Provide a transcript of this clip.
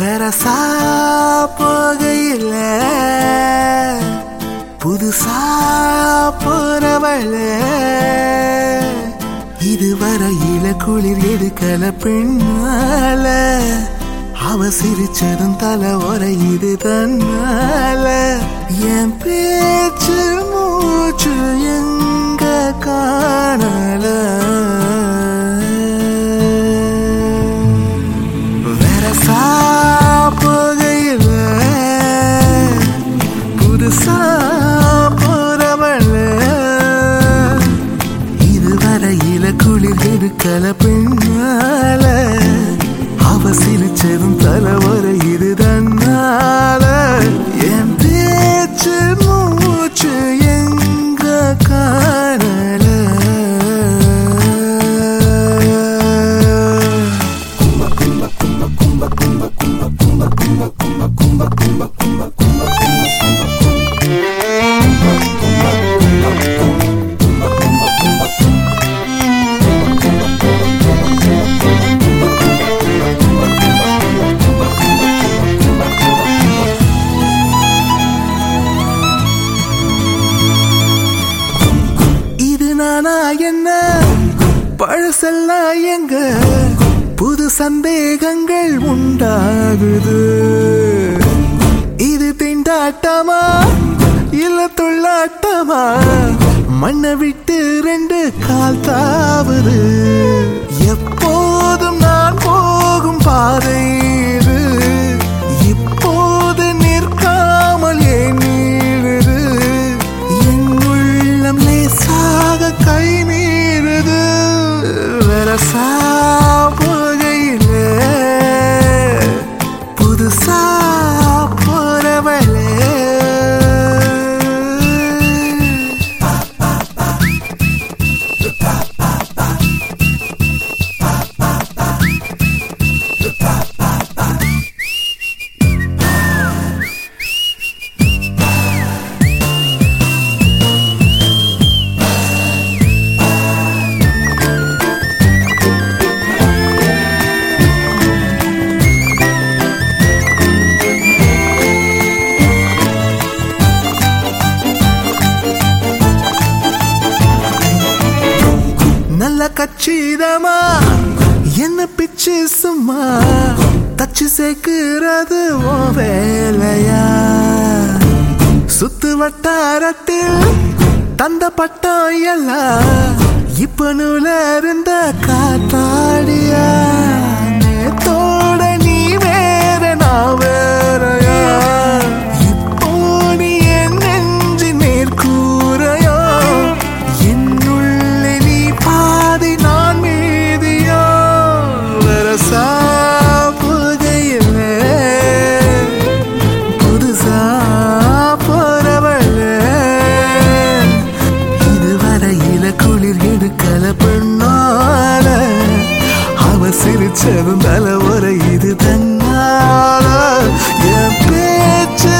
வெரசா போகையில் புதுசா போறவள இதுவரையில குளிர் எடுக்கல பெண்ணால. அவ சிரிச்சதும் தலை இது தன்னால. என் பேச்சு மூச்சு எங்க காணல? அவ தலைவர இதுதன்னால என் பேச்சு மூச்சு எங்க காணல இது பழசெல்லாம் எங்க? புது சந்தேகங்கள் உண்டாகுது. இது திண்டாட்டமா? இல்ல தொள்ளாட்டமா மண்ணை விட்டு ரெண்டு கால் தாவுது. கச்சிதமா? என்ன பிச்சு சும்மா? தச்சு சேர்க்கிறது ஓ வேலையா? சுத்து வட்டாரத்தில் தந்த பட்டம் எல்லாம் இப்ப நூல இருந்த காத்தாடியா? அவ சிரிச்சதும் தலை ஒரு இது தன்னால. என் பேச்சு